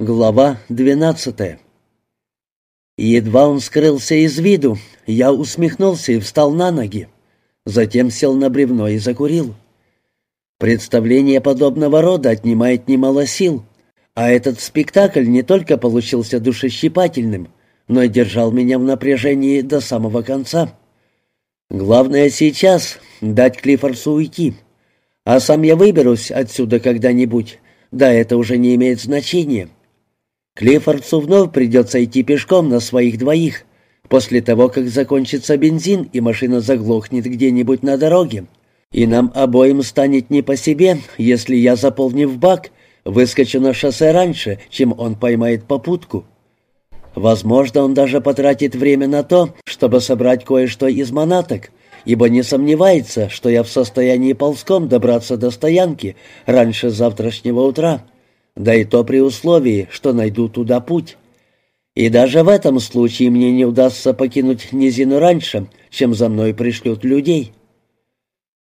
Глава двенадцатая Едва он скрылся из виду, я усмехнулся и встал на ноги. Затем сел на бревно и закурил. Представление подобного рода отнимает немало сил, а этот спектакль не только получился душещипательным, но и держал меня в напряжении до самого конца. Главное сейчас — дать Клиффорсу уйти, а сам я выберусь отсюда когда-нибудь, да это уже не имеет значения. Клиффордсу вновь придется идти пешком на своих двоих, после того, как закончится бензин и машина заглохнет где-нибудь на дороге. И нам обоим станет не по себе, если я, заполнив бак, выскочу на шоссе раньше, чем он поймает попутку. Возможно, он даже потратит время на то, чтобы собрать кое-что из манаток, ибо не сомневается, что я в состоянии ползком добраться до стоянки раньше завтрашнего утра да и то при условии, что найду туда путь. И даже в этом случае мне не удастся покинуть низину раньше, чем за мной пришлют людей.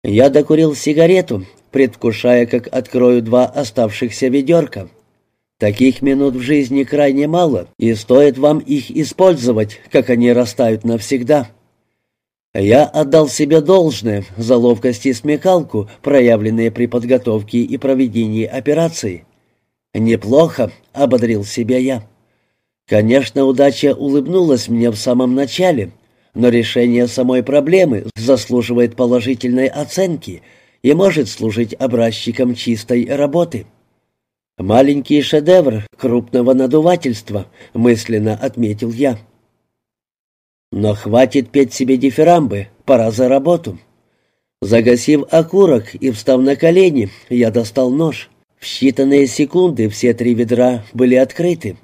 Я докурил сигарету, предвкушая, как открою два оставшихся ведерка. Таких минут в жизни крайне мало, и стоит вам их использовать, как они растают навсегда. Я отдал себе должное за ловкость и смекалку, проявленные при подготовке и проведении операции. «Неплохо», — ободрил себя я. Конечно, удача улыбнулась мне в самом начале, но решение самой проблемы заслуживает положительной оценки и может служить образчиком чистой работы. «Маленький шедевр крупного надувательства», — мысленно отметил я. «Но хватит петь себе дифирамбы, пора за работу». Загасив окурок и встав на колени, я достал нож. В считанные секунды все три ведра были открыты.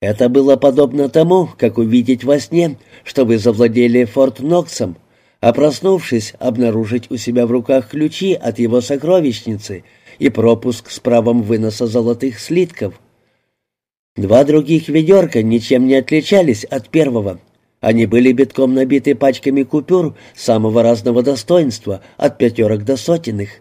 Это было подобно тому, как увидеть во сне, что вы завладели Форт Ноксом, а проснувшись, обнаружить у себя в руках ключи от его сокровищницы и пропуск с правом выноса золотых слитков. Два других ведерка ничем не отличались от первого. Они были битком набиты пачками купюр самого разного достоинства, от пятерок до сотенных.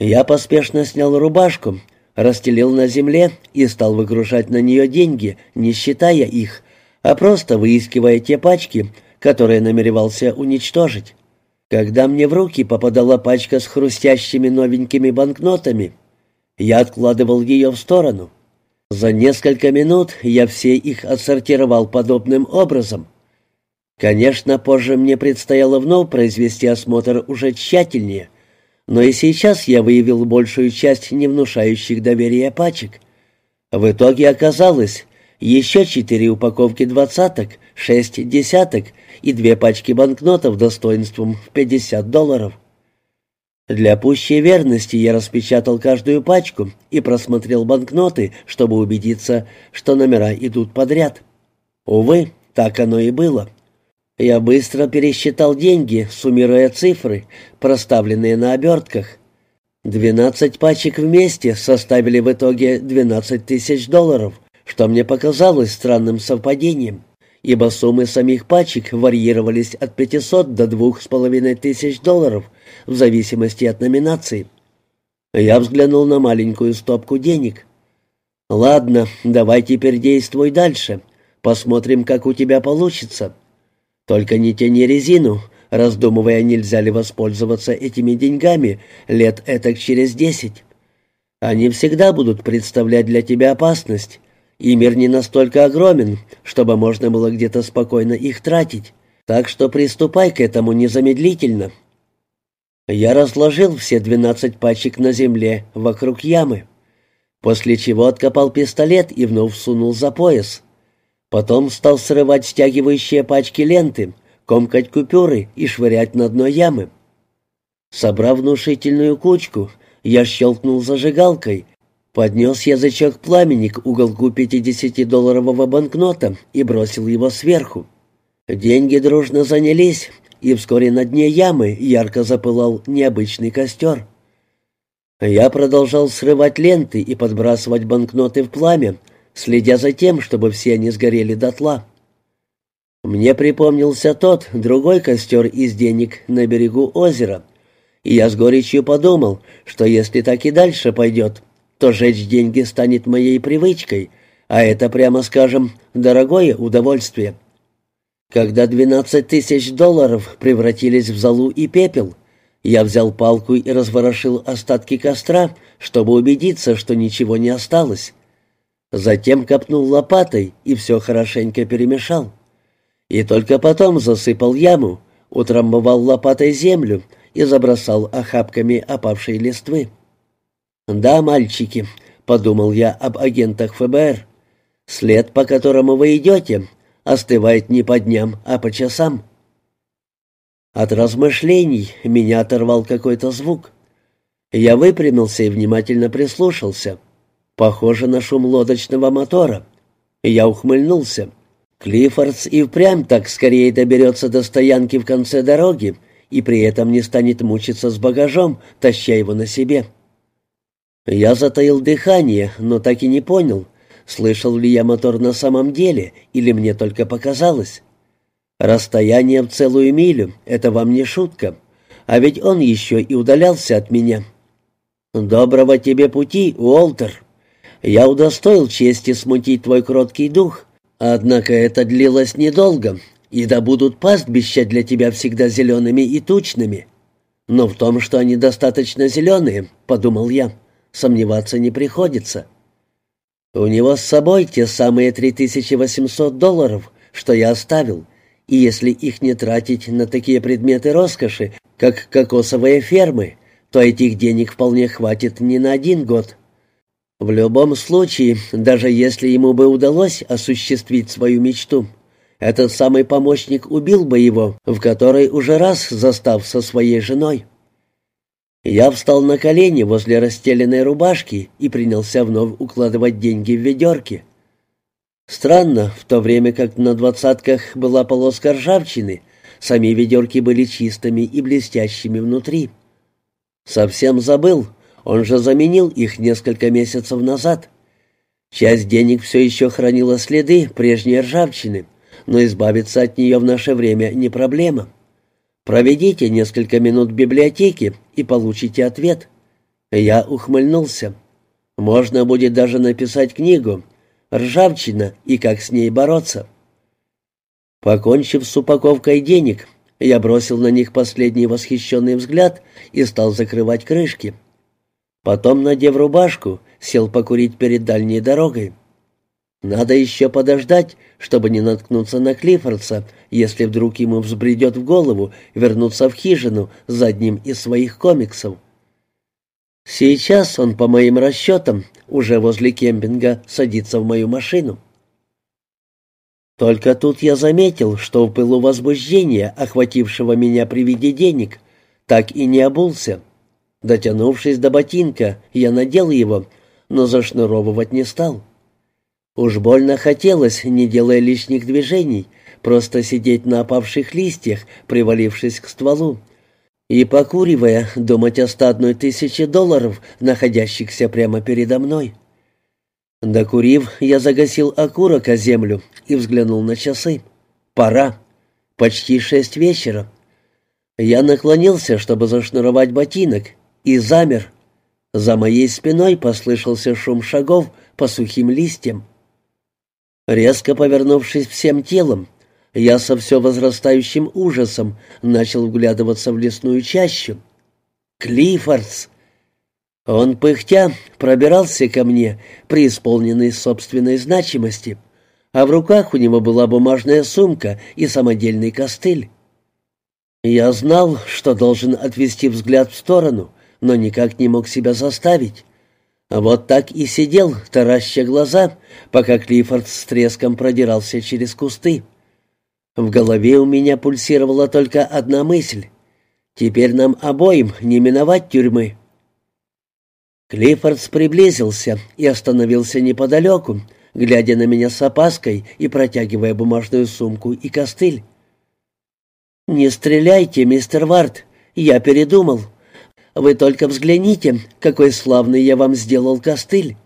Я поспешно снял рубашку, расстелил на земле и стал выгружать на нее деньги, не считая их, а просто выискивая те пачки, которые намеревался уничтожить. Когда мне в руки попадала пачка с хрустящими новенькими банкнотами, я откладывал ее в сторону. За несколько минут я все их отсортировал подобным образом. Конечно, позже мне предстояло вновь произвести осмотр уже тщательнее, но и сейчас я выявил большую часть не внушающих доверия пачек. В итоге оказалось еще четыре упаковки двадцаток, шесть десяток и две пачки банкнотов достоинством в 50 долларов. Для пущей верности я распечатал каждую пачку и просмотрел банкноты, чтобы убедиться, что номера идут подряд. Увы, так оно и было. Я быстро пересчитал деньги, суммируя цифры, проставленные на обертках. Двенадцать пачек вместе составили в итоге двенадцать тысяч долларов, что мне показалось странным совпадением, ибо суммы самих пачек варьировались от 500 до двух с половиной тысяч долларов в зависимости от номинации. Я взглянул на маленькую стопку денег. «Ладно, давай теперь действуй дальше. Посмотрим, как у тебя получится». Только не тяни резину, раздумывая, нельзя ли воспользоваться этими деньгами лет этак через десять. Они всегда будут представлять для тебя опасность, и мир не настолько огромен, чтобы можно было где-то спокойно их тратить. Так что приступай к этому незамедлительно. Я разложил все двенадцать пачек на земле вокруг ямы, после чего откопал пистолет и вновь сунул за пояс. Потом стал срывать стягивающие пачки ленты, комкать купюры и швырять на дно ямы. Собрав внушительную кучку, я щелкнул зажигалкой, поднес язычок пламени к уголку 50-долларового банкнота и бросил его сверху. Деньги дружно занялись, и вскоре на дне ямы ярко запылал необычный костер. Я продолжал срывать ленты и подбрасывать банкноты в пламя, следя за тем, чтобы все они сгорели дотла. Мне припомнился тот, другой костер из денег на берегу озера, и я с горечью подумал, что если так и дальше пойдет, то жечь деньги станет моей привычкой, а это, прямо скажем, дорогое удовольствие. Когда 12 тысяч долларов превратились в золу и пепел, я взял палку и разворошил остатки костра, чтобы убедиться, что ничего не осталось. Затем копнул лопатой и все хорошенько перемешал. И только потом засыпал яму, утрамбовал лопатой землю и забросал охапками опавшей листвы. «Да, мальчики», — подумал я об агентах ФБР, — «след, по которому вы идете, остывает не по дням, а по часам». От размышлений меня оторвал какой-то звук. Я выпрямился и внимательно прислушался. Похоже на шум лодочного мотора. Я ухмыльнулся. Клиффордс и впрямь так скорее доберется до стоянки в конце дороги и при этом не станет мучиться с багажом, таща его на себе. Я затаил дыхание, но так и не понял, слышал ли я мотор на самом деле или мне только показалось. Расстояние в целую милю — это вам не шутка, а ведь он еще и удалялся от меня. «Доброго тебе пути, Уолтер. Я удостоил чести смутить твой кроткий дух, однако это длилось недолго, и да будут пастбища для тебя всегда зелеными и тучными. Но в том, что они достаточно зеленые, — подумал я, — сомневаться не приходится». У него с собой те самые 3800 долларов, что я оставил, и если их не тратить на такие предметы роскоши, как кокосовые фермы, то этих денег вполне хватит не на один год. В любом случае, даже если ему бы удалось осуществить свою мечту, этот самый помощник убил бы его, в которой уже раз застав со своей женой. Я встал на колени возле расстеленной рубашки и принялся вновь укладывать деньги в ведерки. Странно, в то время как на двадцатках была полоска ржавчины, сами ведерки были чистыми и блестящими внутри. Совсем забыл, он же заменил их несколько месяцев назад. Часть денег все еще хранила следы прежней ржавчины, но избавиться от нее в наше время не проблема. Проведите несколько минут в библиотеке и получите ответ. Я ухмыльнулся. Можно будет даже написать книгу ржавчина и как с ней бороться. Покончив с упаковкой денег, я бросил на них последний восхищенный взгляд и стал закрывать крышки. Потом, надев рубашку, сел покурить перед дальней дорогой. Надо еще подождать, чтобы не наткнуться на Клиффордса, если вдруг ему взбредет в голову вернуться в хижину за одним из своих комиксов. Сейчас он, по моим расчетам, уже возле кемпинга садится в мою машину. Только тут я заметил, что в пылу возбуждения, охватившего меня при виде денег, так и не обулся. Дотянувшись до ботинка, я надел его, но зашнуровывать не стал. Уж больно хотелось, не делая лишних движений, просто сидеть на опавших листьях, привалившись к стволу, и, покуривая, думать о ста одной тысяче долларов, находящихся прямо передо мной. Докурив, я загасил окурок о землю и взглянул на часы. «Пора. Почти шесть вечера». Я наклонился, чтобы зашнуровать ботинок, и замер. За моей спиной послышался шум шагов по сухим листьям. Резко повернувшись всем телом, я со все возрастающим ужасом начал вглядываться в лесную чащу. Клиффордс! Он, пыхтя, пробирался ко мне, преисполненный собственной значимости, а в руках у него была бумажная сумка и самодельный костыль. Я знал, что должен отвести взгляд в сторону, но никак не мог себя заставить. Вот так и сидел, тараща глаза, пока Клиффорд с треском продирался через кусты. В голове у меня пульсировала только одна мысль. Теперь нам обоим не миновать тюрьмы. Клиффордс приблизился и остановился неподалеку, глядя на меня с опаской и протягивая бумажную сумку и костыль. «Не стреляйте, мистер Варт, я передумал. Вы только взгляните, какой славный я вам сделал костыль».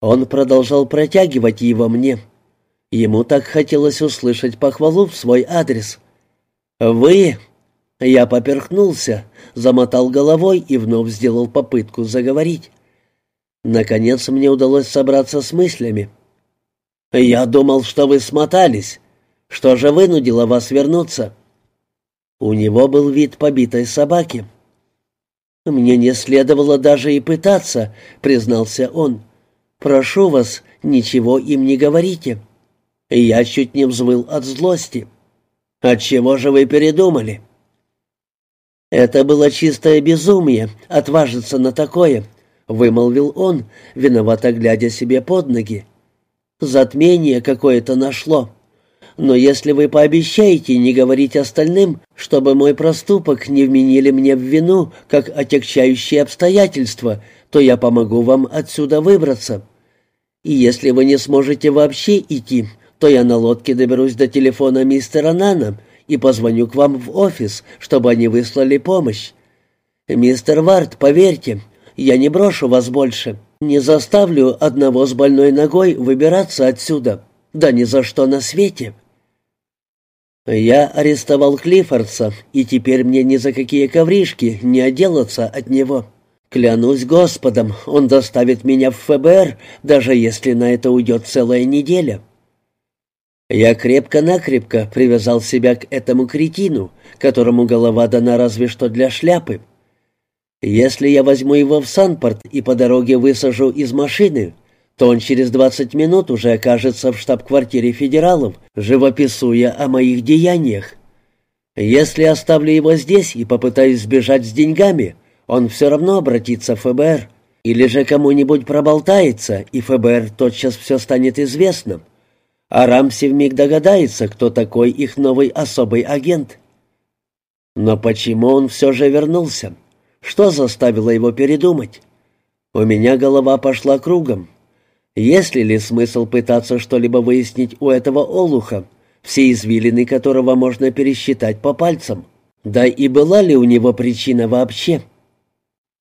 Он продолжал протягивать его мне. Ему так хотелось услышать похвалу в свой адрес. «Вы...» Я поперхнулся, замотал головой и вновь сделал попытку заговорить. Наконец мне удалось собраться с мыслями. «Я думал, что вы смотались. Что же вынудило вас вернуться?» У него был вид побитой собаки. «Мне не следовало даже и пытаться», — признался он. «Прошу вас, ничего им не говорите». Я чуть не взвыл от злости. «Отчего же вы передумали?» «Это было чистое безумие, отважиться на такое», — вымолвил он, виновато глядя себе под ноги. «Затмение какое-то нашло. Но если вы пообещаете не говорить остальным, чтобы мой проступок не вменили мне в вину, как отягчающие обстоятельства, то я помогу вам отсюда выбраться. И если вы не сможете вообще идти, то я на лодке доберусь до телефона мистера Нана и позвоню к вам в офис, чтобы они выслали помощь. Мистер Варт, поверьте, я не брошу вас больше, не заставлю одного с больной ногой выбираться отсюда, да ни за что на свете». Я арестовал Клиффордса, и теперь мне ни за какие ковришки не отделаться от него. Клянусь Господом, он доставит меня в ФБР, даже если на это уйдет целая неделя. Я крепко-накрепко привязал себя к этому кретину, которому голова дана разве что для шляпы. Если я возьму его в Санпорт и по дороге высажу из машины, то он через 20 минут уже окажется в штаб-квартире федералов, живописуя о моих деяниях. Если оставлю его здесь и попытаюсь сбежать с деньгами, он все равно обратится в ФБР. Или же кому-нибудь проболтается, и ФБР тотчас все станет известным. А Рамси вмиг догадается, кто такой их новый особый агент. Но почему он все же вернулся? Что заставило его передумать? У меня голова пошла кругом. Есть ли смысл пытаться что-либо выяснить у этого олуха, все извилины которого можно пересчитать по пальцам? Да и была ли у него причина вообще?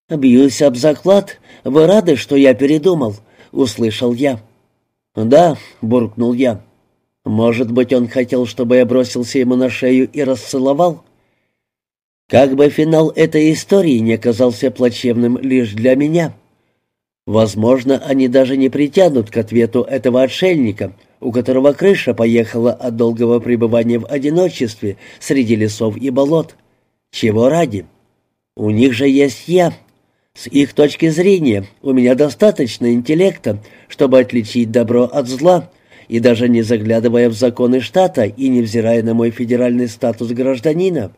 «Бьюсь об заклад. Вы рады, что я передумал?» — услышал я. «Да», — буркнул я. «Может быть, он хотел, чтобы я бросился ему на шею и расцеловал?» Как бы финал этой истории не оказался плачевным лишь для меня. Возможно, они даже не притянут к ответу этого отшельника, у которого крыша поехала от долгого пребывания в одиночестве среди лесов и болот. Чего ради? У них же есть я. С их точки зрения у меня достаточно интеллекта, чтобы отличить добро от зла, и даже не заглядывая в законы штата и невзирая на мой федеральный статус гражданина,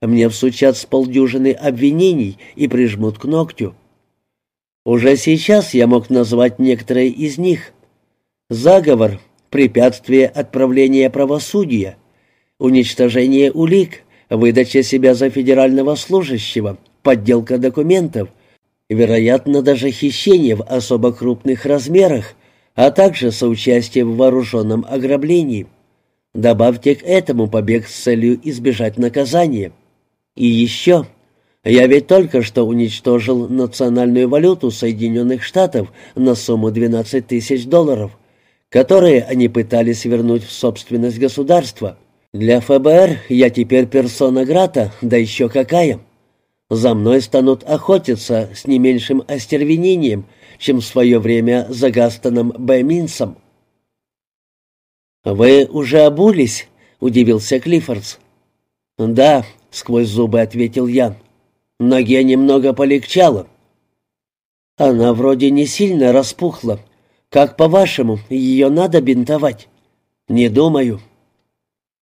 мне всучат с полдюжины обвинений и прижмут к ногтю. Уже сейчас я мог назвать некоторые из них. Заговор, препятствие отправления правосудия, уничтожение улик, выдача себя за федерального служащего, подделка документов, вероятно, даже хищение в особо крупных размерах, а также соучастие в вооруженном ограблении. Добавьте к этому побег с целью избежать наказания. И еще я ведь только что уничтожил национальную валюту Соединенных Штатов на сумму 12 тысяч долларов, которые они пытались вернуть в собственность государства. Для ФБР я теперь персона грата, да еще какая. За мной станут охотиться с не меньшим остервенением, чем в свое время за Гастоном Б. «Вы уже обулись?» — удивился Клиффордс. «Да», — сквозь зубы ответил я. Ноге немного полегчало. Она вроде не сильно распухла. Как по-вашему, ее надо бинтовать? Не думаю.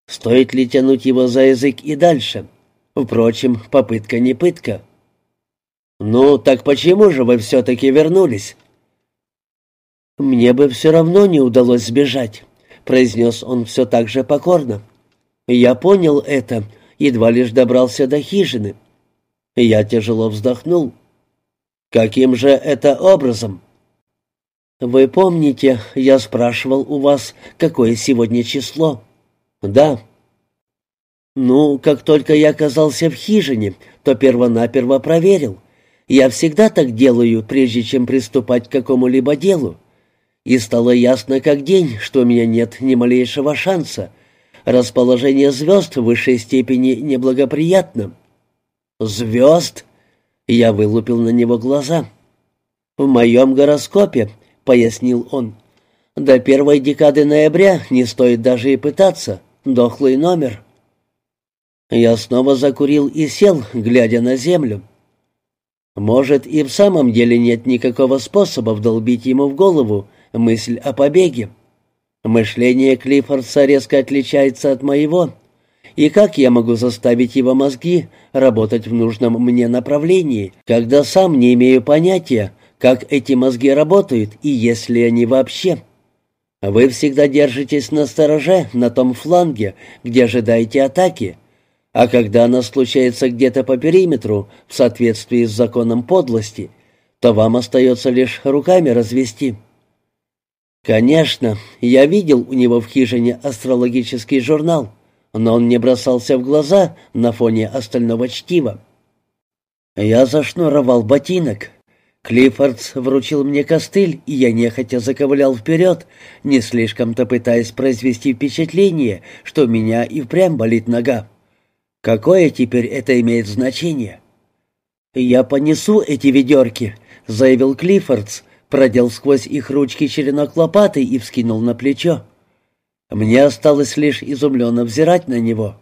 Стоит ли тянуть его за язык и дальше? Впрочем, попытка не пытка. «Ну, так почему же вы все-таки вернулись?» «Мне бы все равно не удалось сбежать», — произнес он все так же покорно. «Я понял это, едва лишь добрался до хижины. Я тяжело вздохнул. «Каким же это образом?» «Вы помните, я спрашивал у вас, какое сегодня число?» «Да». «Ну, как только я оказался в хижине, то первонаперво проверил. Я всегда так делаю, прежде чем приступать к какому-либо делу. И стало ясно как день, что у меня нет ни малейшего шанса. Расположение звезд в высшей степени неблагоприятно. «Звезд?» Я вылупил на него глаза. «В моем гороскопе», — пояснил он, — «до первой декады ноября не стоит даже и пытаться. Дохлый номер». Я снова закурил и сел, глядя на землю. Может, и в самом деле нет никакого способа вдолбить ему в голову мысль о побеге. Мышление Клиффордса резко отличается от моего. И как я могу заставить его мозги работать в нужном мне направлении, когда сам не имею понятия, как эти мозги работают и есть ли они вообще? Вы всегда держитесь на стороже, на том фланге, где ожидаете атаки, а когда она случается где-то по периметру, в соответствии с законом подлости, то вам остается лишь руками развести. Конечно, я видел у него в хижине астрологический журнал, но он не бросался в глаза на фоне остального чтива. Я зашнуровал ботинок. Клиффордс вручил мне костыль, и я нехотя заковылял вперед, не слишком-то пытаясь произвести впечатление, что у меня и впрямь болит нога. Какое теперь это имеет значение? «Я понесу эти ведерки», — заявил Клиффордс, продел сквозь их ручки черенок лопаты и вскинул на плечо. Мне осталось лишь изумленно взирать на него.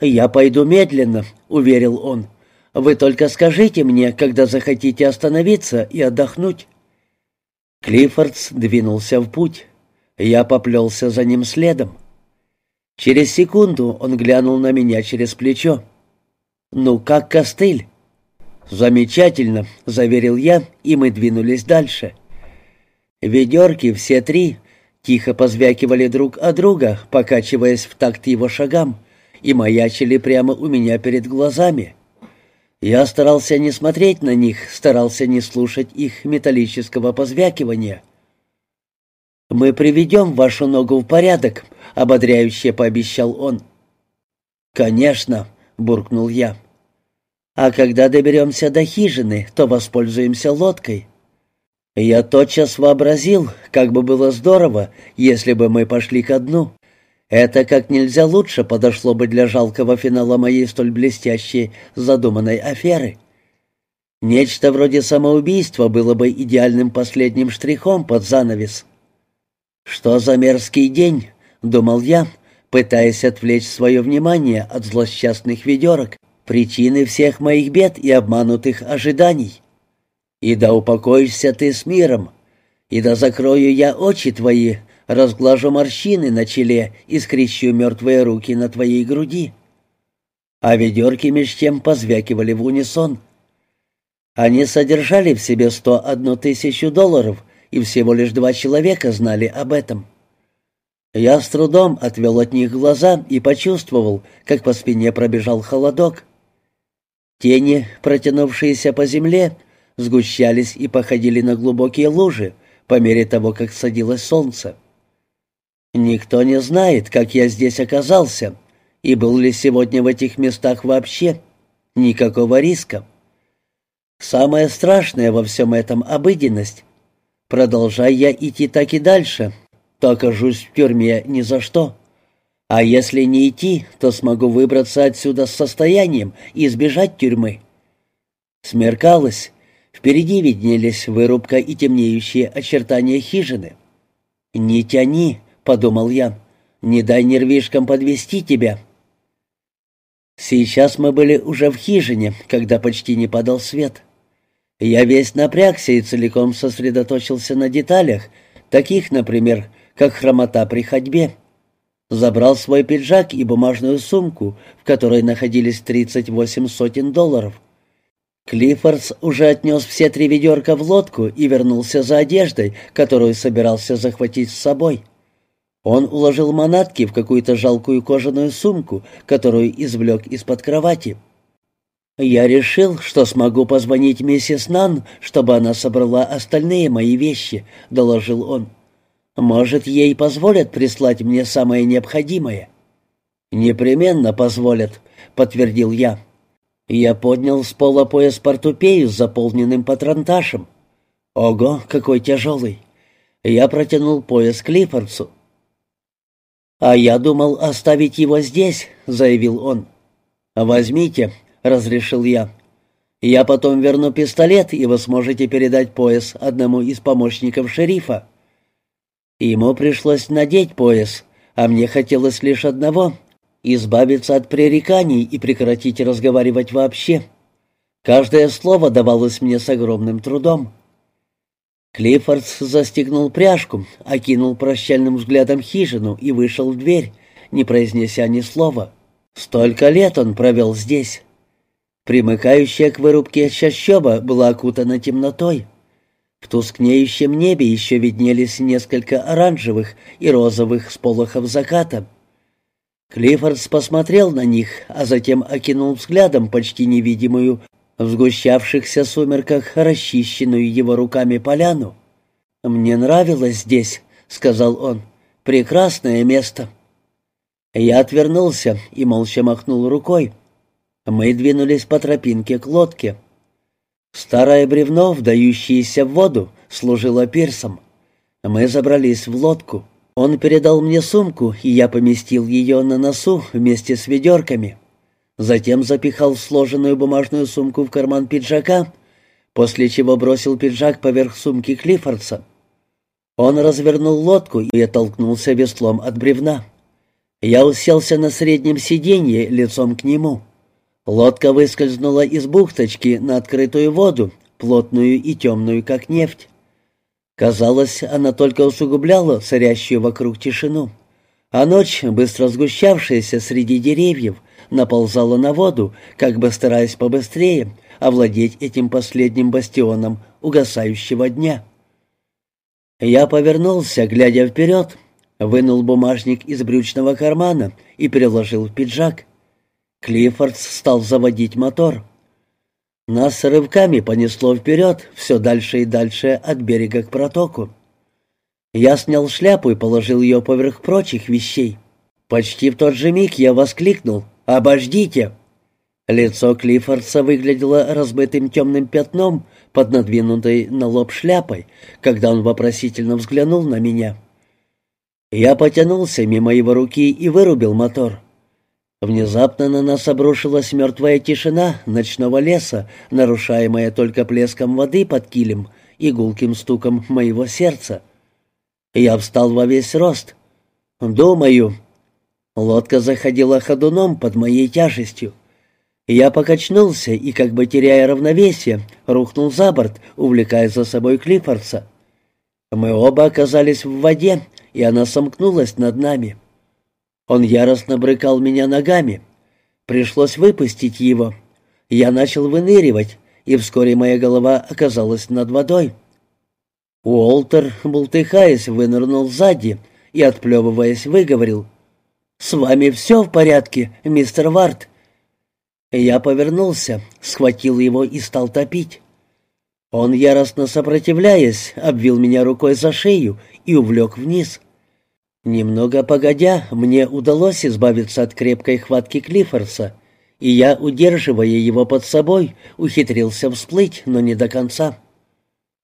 «Я пойду медленно», — уверил он. «Вы только скажите мне, когда захотите остановиться и отдохнуть». Клиффордс двинулся в путь. Я поплелся за ним следом. Через секунду он глянул на меня через плечо. «Ну, как костыль?» «Замечательно», — заверил я, и мы двинулись дальше. Ведерки, все три, тихо позвякивали друг о друга, покачиваясь в такт его шагам, и маячили прямо у меня перед глазами. Я старался не смотреть на них, старался не слушать их металлического позвякивания. «Мы приведем вашу ногу в порядок», — ободряюще пообещал он. «Конечно», — буркнул я. «А когда доберемся до хижины, то воспользуемся лодкой». Я тотчас вообразил, как бы было здорово, если бы мы пошли ко дну. Это как нельзя лучше подошло бы для жалкого финала моей столь блестящей задуманной аферы. Нечто вроде самоубийства было бы идеальным последним штрихом под занавес. «Что за мерзкий день?» — думал я, пытаясь отвлечь свое внимание от злосчастных ведерок, причины всех моих бед и обманутых ожиданий. «И да упокоишься ты с миром, и да закрою я очи твои, разглажу морщины на челе и скрещу мертвые руки на твоей груди». А ведерки меж тем позвякивали в унисон. Они содержали в себе сто одну тысячу долларов — и всего лишь два человека знали об этом. Я с трудом отвел от них глаза и почувствовал, как по спине пробежал холодок. Тени, протянувшиеся по земле, сгущались и походили на глубокие лужи по мере того, как садилось солнце. Никто не знает, как я здесь оказался, и был ли сегодня в этих местах вообще. Никакого риска. Самое страшное во всем этом — обыденность. Продолжай я идти так и дальше, то окажусь в тюрьме ни за что. А если не идти, то смогу выбраться отсюда с состоянием и избежать тюрьмы. Смеркалось. Впереди виднелись вырубка и темнеющие очертания хижины. «Не тяни», — подумал я, — «не дай нервишкам подвести тебя». Сейчас мы были уже в хижине, когда почти не падал свет. Я весь напрягся и целиком сосредоточился на деталях, таких, например, как хромота при ходьбе. Забрал свой пиджак и бумажную сумку, в которой находились 38 сотен долларов. Клиффордс уже отнес все три ведерка в лодку и вернулся за одеждой, которую собирался захватить с собой. Он уложил манатки в какую-то жалкую кожаную сумку, которую извлек из-под кровати. Я решил, что смогу позвонить миссис Нан, чтобы она собрала остальные мои вещи, доложил он. Может, ей позволят прислать мне самое необходимое. Непременно позволят, подтвердил я. Я поднял с пола пояс портупею с заполненным патронташем. Ого, какой тяжелый. Я протянул пояс Клиффордсу. «А я думал оставить его здесь», — заявил он. «Возьмите», разрешил я. Я потом верну пистолет, и вы сможете передать пояс одному из помощников шерифа». Ему пришлось надеть пояс, а мне хотелось лишь одного — избавиться от пререканий и прекратить разговаривать вообще. Каждое слово давалось мне с огромным трудом. Клиффордс застегнул пряжку, окинул прощальным взглядом хижину и вышел в дверь, не произнеся ни слова. Столько лет он провел здесь. Примыкающая к вырубке чащоба была окутана темнотой. В тускнеющем небе еще виднелись несколько оранжевых и розовых сполохов заката. Клиффордс посмотрел на них, а затем окинул взглядом почти невидимую в сгущавшихся сумерках расчищенную его руками поляну. «Мне нравилось здесь», — сказал он. «Прекрасное место». Я отвернулся и молча махнул рукой. Мы двинулись по тропинке к лодке. Старое бревно, вдающееся в воду, служило пирсом. Мы забрались в лодку. Он передал мне сумку, и я поместил ее на носу вместе с ведерками. Затем запихал сложенную бумажную сумку в карман пиджака, после чего бросил пиджак поверх сумки Клиффордса. Он развернул лодку и оттолкнулся веслом от бревна. Я уселся на среднем сиденье лицом к нему. Лодка выскользнула из бухточки на открытую воду, плотную и темную, как нефть. Казалось, она только усугубляла царящую вокруг тишину. А ночь, быстро сгущавшаяся среди деревьев, наползала на воду, как бы стараясь побыстрее овладеть этим последним бастионом угасающего дня. Я повернулся, глядя вперед, вынул бумажник из брючного кармана и переложил в пиджак. Клиффордс стал заводить мотор. Нас рывками понесло вперед, все дальше и дальше от берега к протоку. Я снял шляпу и положил ее поверх прочих вещей. Почти в тот же миг я воскликнул «Обождите!». Лицо Клиффордса выглядело разбытым темным пятном под надвинутой на лоб шляпой, когда он вопросительно взглянул на меня. Я потянулся мимо его руки и вырубил мотор. Внезапно на нас обрушилась мертвая тишина ночного леса, нарушаемая только плеском воды под килем и гулким стуком моего сердца. Я встал во весь рост. «Думаю...» Лодка заходила ходуном под моей тяжестью. Я покачнулся и, как бы теряя равновесие, рухнул за борт, увлекая за собой Клиффордса. Мы оба оказались в воде, и она сомкнулась над нами. Он яростно брыкал меня ногами. Пришлось выпустить его. Я начал выныривать, и вскоре моя голова оказалась над водой. Уолтер, бултыхаясь, вынырнул сзади и, отплевываясь, выговорил. «С вами все в порядке, мистер Варт?» Я повернулся, схватил его и стал топить. Он, яростно сопротивляясь, обвил меня рукой за шею и увлек вниз. Немного погодя, мне удалось избавиться от крепкой хватки Клиффорса, и я, удерживая его под собой, ухитрился всплыть, но не до конца.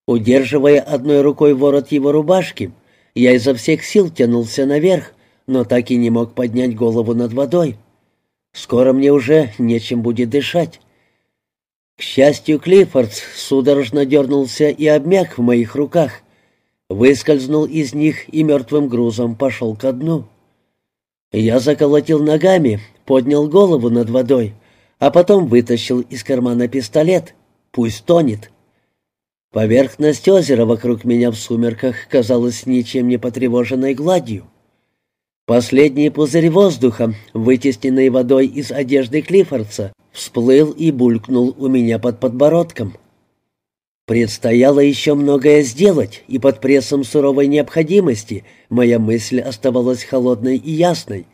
Удерживая одной рукой ворот его рубашки, я изо всех сил тянулся наверх, но так и не мог поднять голову над водой. Скоро мне уже нечем будет дышать. К счастью, Клиффордс судорожно дернулся и обмяк в моих руках, выскользнул из них и мертвым грузом пошел ко дну. Я заколотил ногами, поднял голову над водой, а потом вытащил из кармана пистолет. Пусть тонет. Поверхность озера вокруг меня в сумерках казалась ничем не потревоженной гладью. Последний пузырь воздуха, вытесненный водой из одежды Клиффордса, всплыл и булькнул у меня под подбородком. Предстояло еще многое сделать, и под прессом суровой необходимости моя мысль оставалась холодной и ясной.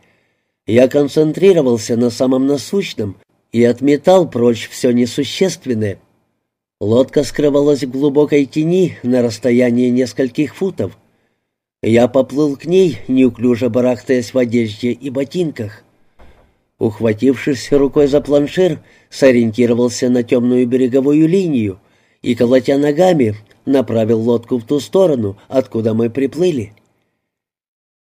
Я концентрировался на самом насущном и отметал прочь все несущественное. Лодка скрывалась в глубокой тени на расстоянии нескольких футов. Я поплыл к ней, неуклюже барахтаясь в одежде и ботинках. Ухватившись рукой за планшир, сориентировался на темную береговую линию — и, колотя ногами, направил лодку в ту сторону, откуда мы приплыли.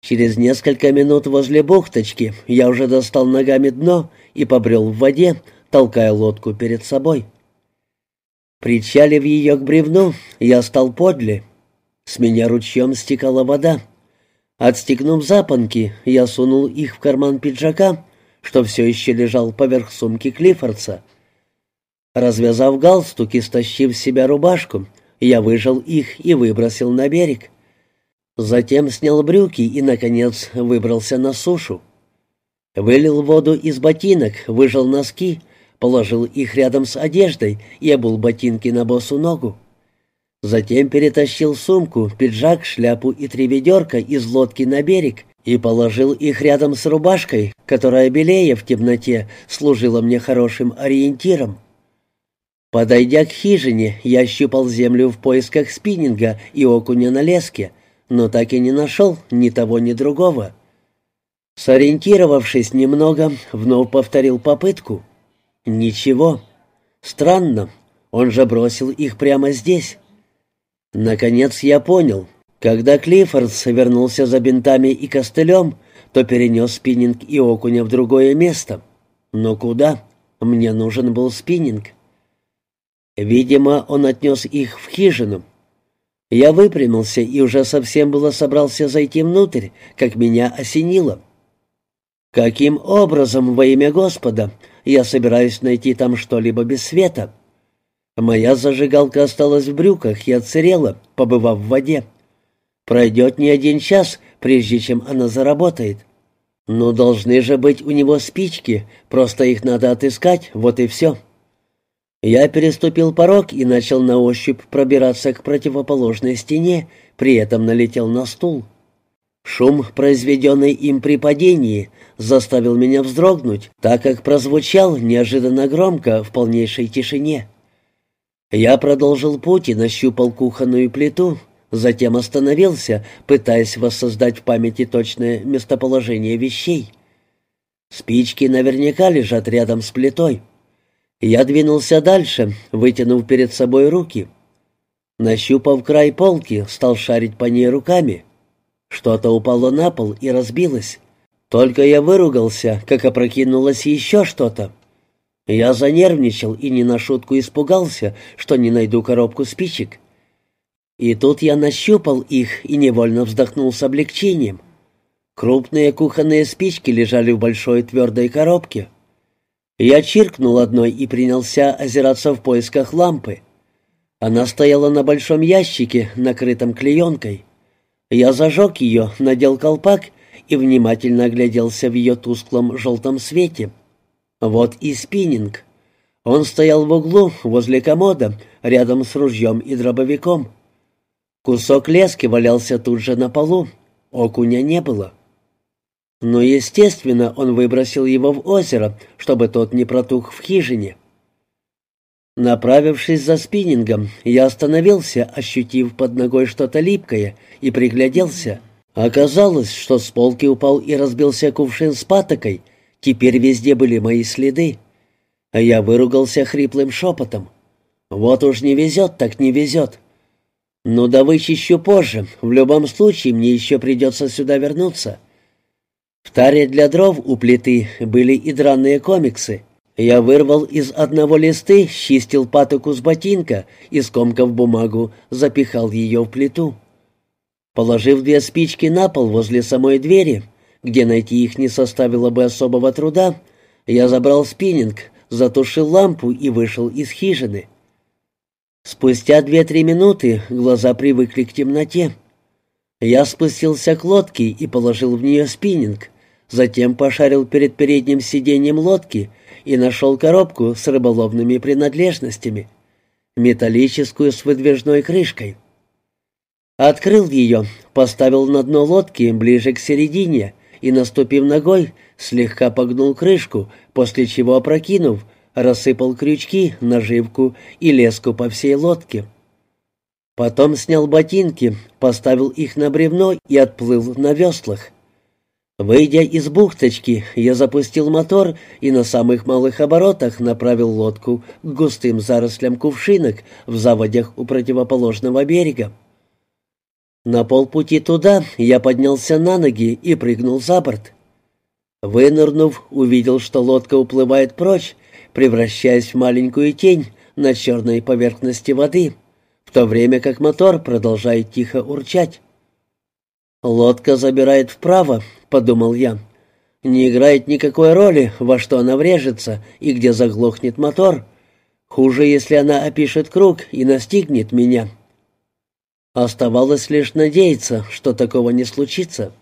Через несколько минут возле бухточки я уже достал ногами дно и побрел в воде, толкая лодку перед собой. Причалив ее к бревну, я стал подле. С меня ручьем стекала вода. Отстегнув запонки, я сунул их в карман пиджака, что все еще лежал поверх сумки Клиффордса. Развязав галстук и стащив с себя рубашку, я выжал их и выбросил на берег. Затем снял брюки и, наконец, выбрался на сушу. Вылил воду из ботинок, выжал носки, положил их рядом с одеждой и обул ботинки на босу ногу. Затем перетащил сумку, пиджак, шляпу и три ведерка из лодки на берег и положил их рядом с рубашкой, которая белее в темноте служила мне хорошим ориентиром. Подойдя к хижине, я щупал землю в поисках спиннинга и окуня на леске, но так и не нашел ни того, ни другого. Сориентировавшись немного, вновь повторил попытку. Ничего. Странно, он же бросил их прямо здесь. Наконец я понял, когда Клиффордс вернулся за бинтами и костылем, то перенес спиннинг и окуня в другое место. Но куда? Мне нужен был спиннинг. Видимо, он отнес их в хижину. Я выпрямился и уже совсем было собрался зайти внутрь, как меня осенило. Каким образом во имя Господа я собираюсь найти там что-либо без света? Моя зажигалка осталась в брюках и отсырела, побывав в воде. Пройдет не один час, прежде чем она заработает. Но должны же быть у него спички, просто их надо отыскать, вот и все. Я переступил порог и начал на ощупь пробираться к противоположной стене, при этом налетел на стул. Шум, произведенный им при падении, заставил меня вздрогнуть, так как прозвучал неожиданно громко в полнейшей тишине. Я продолжил путь и нащупал кухонную плиту, затем остановился, пытаясь воссоздать в памяти точное местоположение вещей. Спички наверняка лежат рядом с плитой. Я двинулся дальше, вытянув перед собой руки. Нащупав край полки, стал шарить по ней руками. Что-то упало на пол и разбилось. Только я выругался, как опрокинулось еще что-то. Я занервничал и не на шутку испугался, что не найду коробку спичек. И тут я нащупал их и невольно вздохнул с облегчением. Крупные кухонные спички лежали в большой твердой коробке. Я чиркнул одной и принялся озираться в поисках лампы. Она стояла на большом ящике, накрытом клеенкой. Я зажег ее, надел колпак и внимательно огляделся в ее тусклом желтом свете. Вот и спиннинг. Он стоял в углу, возле комода, рядом с ружьем и дробовиком. Кусок лески валялся тут же на полу. Окуня не было. Но, естественно, он выбросил его в озеро, чтобы тот не протух в хижине. Направившись за спиннингом, я остановился, ощутив под ногой что-то липкое, и пригляделся. Оказалось, что с полки упал и разбился кувшин с патокой. Теперь везде были мои следы. Я выругался хриплым шепотом. «Вот уж не везет, так не везет». «Ну да вычищу позже. В любом случае мне еще придется сюда вернуться». В таре для дров у плиты были и драные комиксы. Я вырвал из одного листы, чистил патоку с ботинка и, скомкав бумагу, запихал ее в плиту. Положив две спички на пол возле самой двери, где найти их не составило бы особого труда, я забрал спиннинг, затушил лампу и вышел из хижины. Спустя две-три минуты глаза привыкли к темноте. Я спустился к лодке и положил в нее спиннинг. Затем пошарил перед передним сиденьем лодки и нашел коробку с рыболовными принадлежностями, металлическую с выдвижной крышкой. Открыл ее, поставил на дно лодки ближе к середине и, наступив ногой, слегка погнул крышку, после чего, опрокинув, рассыпал крючки, наживку и леску по всей лодке. Потом снял ботинки, поставил их на бревно и отплыл на веслах. Выйдя из бухточки, я запустил мотор и на самых малых оборотах направил лодку к густым зарослям кувшинок в заводях у противоположного берега. На полпути туда я поднялся на ноги и прыгнул за борт. Вынырнув, увидел, что лодка уплывает прочь, превращаясь в маленькую тень, на черной поверхности воды, в то время как мотор продолжает тихо урчать. «Лодка забирает вправо», — подумал я. «Не играет никакой роли, во что она врежется и где заглохнет мотор. Хуже, если она опишет круг и настигнет меня». Оставалось лишь надеяться, что такого не случится.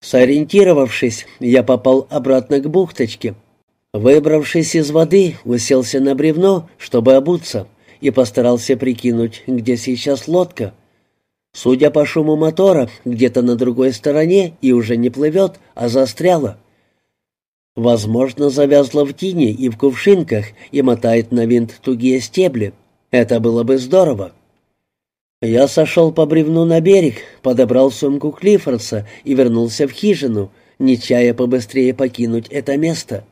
Сориентировавшись, я попал обратно к бухточке. Выбравшись из воды, уселся на бревно, чтобы обуться, и постарался прикинуть, где сейчас лодка. Судя по шуму мотора, где-то на другой стороне и уже не плывет, а застряла. Возможно, завязла в тине и в кувшинках и мотает на винт тугие стебли. Это было бы здорово. Я сошел по бревну на берег, подобрал сумку Клиффордса и вернулся в хижину, не чая побыстрее покинуть это место.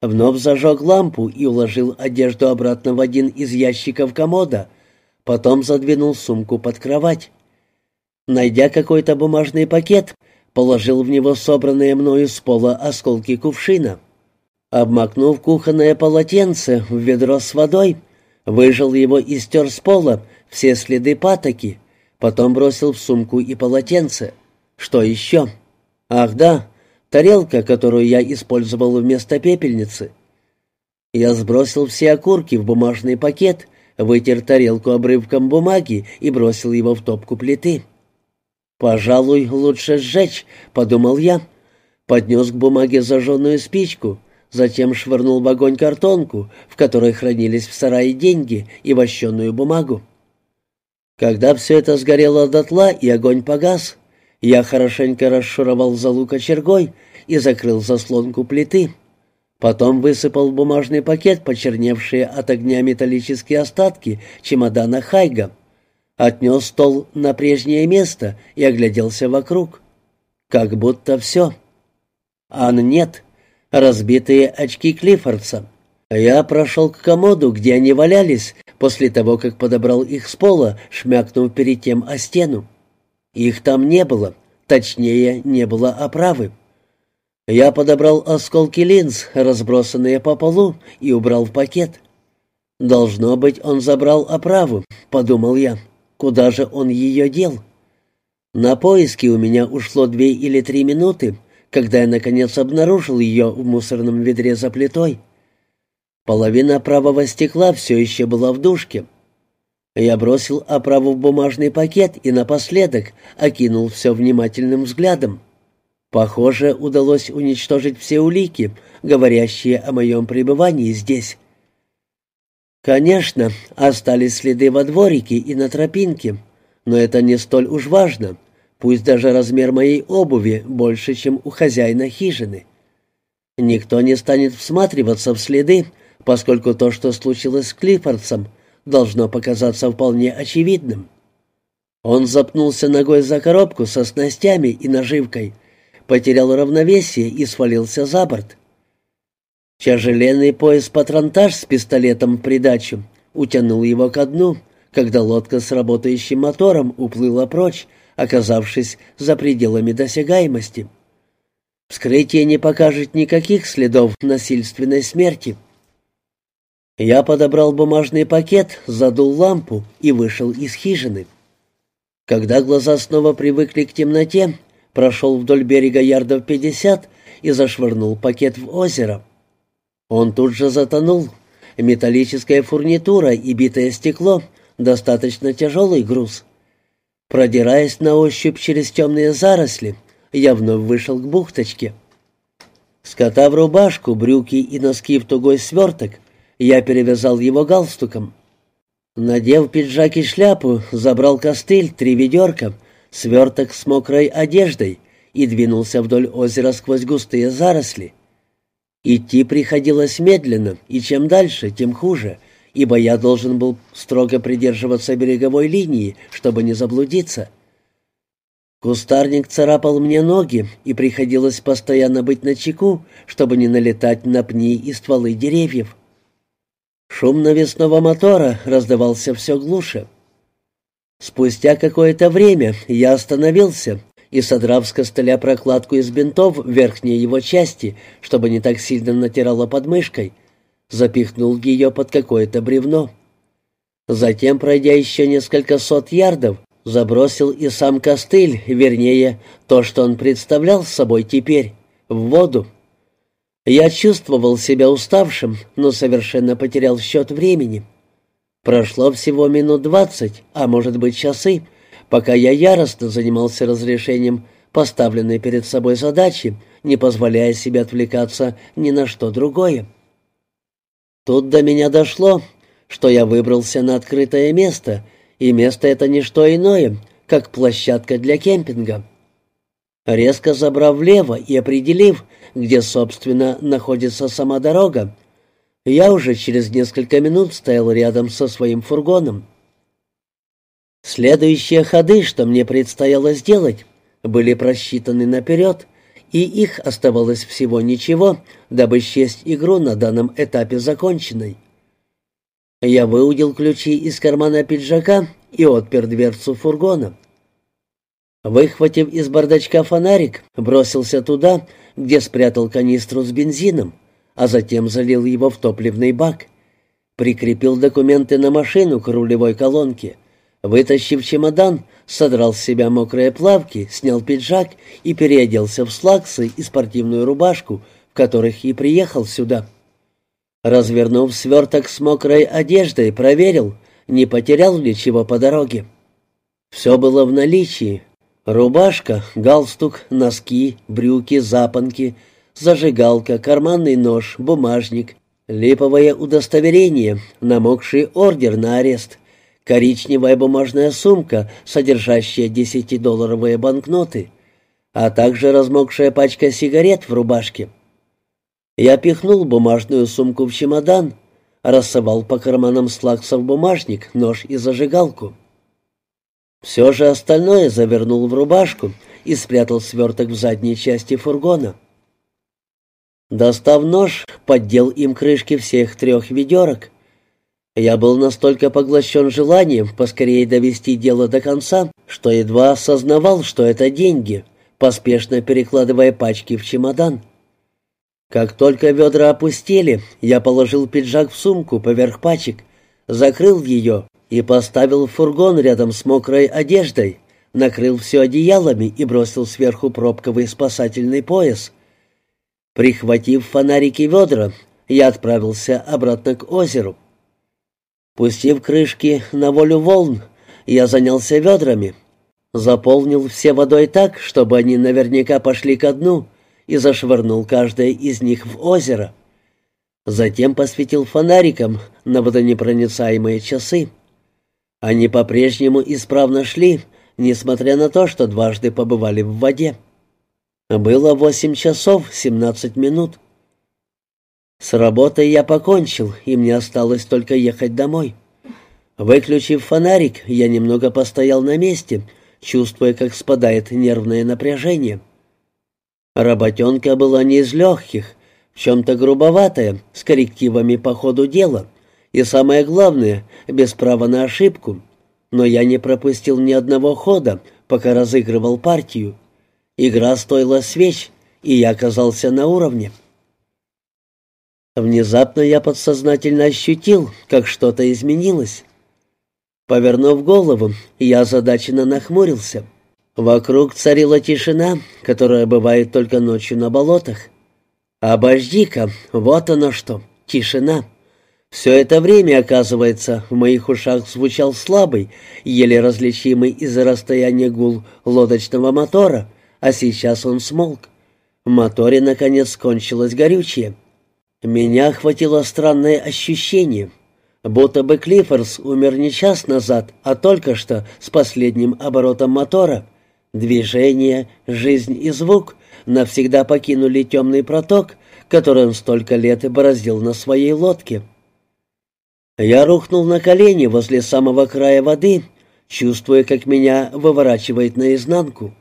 Вновь зажег лампу и уложил одежду обратно в один из ящиков комода, потом задвинул сумку под кровать. Найдя какой-то бумажный пакет, положил в него собранные мною с пола осколки кувшина. Обмакнув кухонное полотенце в ведро с водой, выжал его и стер с пола, все следы патоки, потом бросил в сумку и полотенце. Что еще? Ах да, тарелка, которую я использовал вместо пепельницы. Я сбросил все окурки в бумажный пакет, вытер тарелку обрывком бумаги и бросил его в топку плиты. «Пожалуй, лучше сжечь», — подумал я. Поднес к бумаге зажженную спичку, затем швырнул в огонь картонку, в которой хранились в сарае деньги и вощенную бумагу. Когда все это сгорело дотла и огонь погас, я хорошенько расшуровал залу кочергой и закрыл заслонку плиты. Потом высыпал в бумажный пакет почерневшие от огня металлические остатки чемодана Хайга, отнес стол на прежнее место и огляделся вокруг. Как будто все. Ан нет. Разбитые очки Клиффордса. Я прошел к комоду, где они валялись, после того, как подобрал их с пола, шмякнув перед тем о стену. Их там не было, точнее, не было оправы. Я подобрал осколки линз, разбросанные по полу, и убрал в пакет. «Должно быть, он забрал оправу», — подумал я. «Куда же он ее дел?» На поиски у меня ушло две или три минуты, когда я, наконец, обнаружил ее в мусорном ведре за плитой. Половина правого стекла все еще была в дужке. Я бросил оправу в бумажный пакет и напоследок окинул все внимательным взглядом. Похоже, удалось уничтожить все улики, говорящие о моем пребывании здесь. Конечно, остались следы во дворике и на тропинке, но это не столь уж важно, пусть даже размер моей обуви больше, чем у хозяина хижины. Никто не станет всматриваться в следы, поскольку то, что случилось с Клиффордсом, должно показаться вполне очевидным. Он запнулся ногой за коробку со снастями и наживкой, потерял равновесие и свалился за борт. Тяжеленный пояс-патронтаж с пистолетом в придачу утянул его ко дну, когда лодка с работающим мотором уплыла прочь, оказавшись за пределами досягаемости. Вскрытие не покажет никаких следов насильственной смерти. Я подобрал бумажный пакет, задул лампу и вышел из хижины. Когда глаза снова привыкли к темноте, прошел вдоль берега ярдов пятьдесят и зашвырнул пакет в озеро. Он тут же затонул. Металлическая фурнитура и битое стекло — достаточно тяжелый груз. Продираясь на ощупь через темные заросли, я вновь вышел к бухточке. Скотав рубашку, брюки и носки в тугой сверток, я перевязал его галстуком. Надев пиджак и шляпу, забрал костыль, три ведерка, сверток с мокрой одеждой и двинулся вдоль озера сквозь густые заросли. Идти приходилось медленно, и чем дальше, тем хуже, ибо я должен был строго придерживаться береговой линии, чтобы не заблудиться. Кустарник царапал мне ноги, и приходилось постоянно быть начеку, чтобы не налетать на пни и стволы деревьев. Шум навесного мотора раздавался все глуше. Спустя какое-то время я остановился и, содрав с костыля прокладку из бинтов верхней его части, чтобы не так сильно натирало подмышкой, запихнул ее под какое-то бревно. Затем, пройдя еще несколько сот ярдов, забросил и сам костыль, вернее, то, что он представлял собой теперь, в воду. Я чувствовал себя уставшим, но совершенно потерял счет времени. Прошло всего минут двадцать, а может быть часы, пока я яростно занимался разрешением поставленной перед собой задачи, не позволяя себе отвлекаться ни на что другое. Тут до меня дошло, что я выбрался на открытое место, и место это не что иное, как площадка для кемпинга. Резко забрав влево и определив, где, собственно, находится сама дорога, я уже через несколько минут стоял рядом со своим фургоном. Следующие ходы, что мне предстояло сделать, были просчитаны наперед, и их оставалось всего ничего, дабы счесть игру на данном этапе законченной. Я выудил ключи из кармана пиджака и отпер дверцу фургона. Выхватив из бардачка фонарик, бросился туда, где спрятал канистру с бензином, а затем залил его в топливный бак. Прикрепил документы на машину к рулевой колонке. Вытащив чемодан, содрал с себя мокрые плавки, снял пиджак и переоделся в слаксы и спортивную рубашку, в которых и приехал сюда. Развернув сверток с мокрой одеждой, проверил, не потерял ли чего по дороге. Все было в наличии. Рубашка, галстук, носки, брюки, запонки, зажигалка, карманный нож, бумажник, липовое удостоверение, намокший ордер на арест — коричневая бумажная сумка, содержащая десятидолларовые банкноты, а также размокшая пачка сигарет в рубашке. Я пихнул бумажную сумку в чемодан, рассовал по карманам слаксов бумажник, нож и зажигалку. Все же остальное завернул в рубашку и спрятал сверток в задней части фургона. Достав нож, поддел им крышки всех трех ведерок, я был настолько поглощен желанием поскорее довести дело до конца, что едва осознавал, что это деньги, поспешно перекладывая пачки в чемодан. Как только ведра опустили, я положил пиджак в сумку поверх пачек, закрыл ее и поставил фургон рядом с мокрой одеждой, накрыл все одеялами и бросил сверху пробковый спасательный пояс. Прихватив фонарики ведра, я отправился обратно к озеру. Пустив крышки на волю волн, я занялся ведрами. Заполнил все водой так, чтобы они наверняка пошли ко дну, и зашвырнул каждое из них в озеро. Затем посветил фонариком на водонепроницаемые часы. Они по-прежнему исправно шли, несмотря на то, что дважды побывали в воде. Было восемь часов семнадцать минут. С работой я покончил, и мне осталось только ехать домой. Выключив фонарик, я немного постоял на месте, чувствуя, как спадает нервное напряжение. Работенка была не из легких, в чем-то грубоватая, с коррективами по ходу дела, и самое главное, без права на ошибку. Но я не пропустил ни одного хода, пока разыгрывал партию. Игра стоила свеч, и я оказался на уровне. Внезапно я подсознательно ощутил, как что-то изменилось. Повернув голову, я озадаченно нахмурился. Вокруг царила тишина, которая бывает только ночью на болотах. Обожди-ка, вот оно что, тишина. Все это время, оказывается, в моих ушах звучал слабый, еле различимый из-за расстояния гул лодочного мотора, а сейчас он смолк. В моторе, наконец, кончилось горючее. Меня охватило странное ощущение, будто бы Клиффорс умер не час назад, а только что с последним оборотом мотора. Движение, жизнь и звук навсегда покинули темный проток, который он столько лет и бороздил на своей лодке. Я рухнул на колени возле самого края воды, чувствуя, как меня выворачивает наизнанку.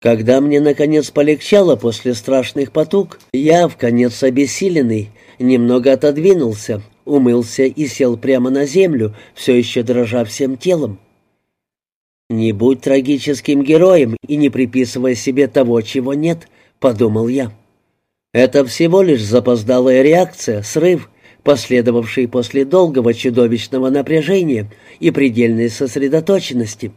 Когда мне, наконец, полегчало после страшных потуг, я, в конец обессиленный, немного отодвинулся, умылся и сел прямо на землю, все еще дрожа всем телом. «Не будь трагическим героем и не приписывай себе того, чего нет», — подумал я. Это всего лишь запоздалая реакция, срыв, последовавший после долгого чудовищного напряжения и предельной сосредоточенности.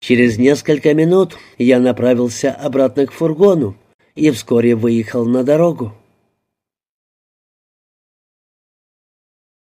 Через несколько минут я направился обратно к фургону и вскоре выехал на дорогу.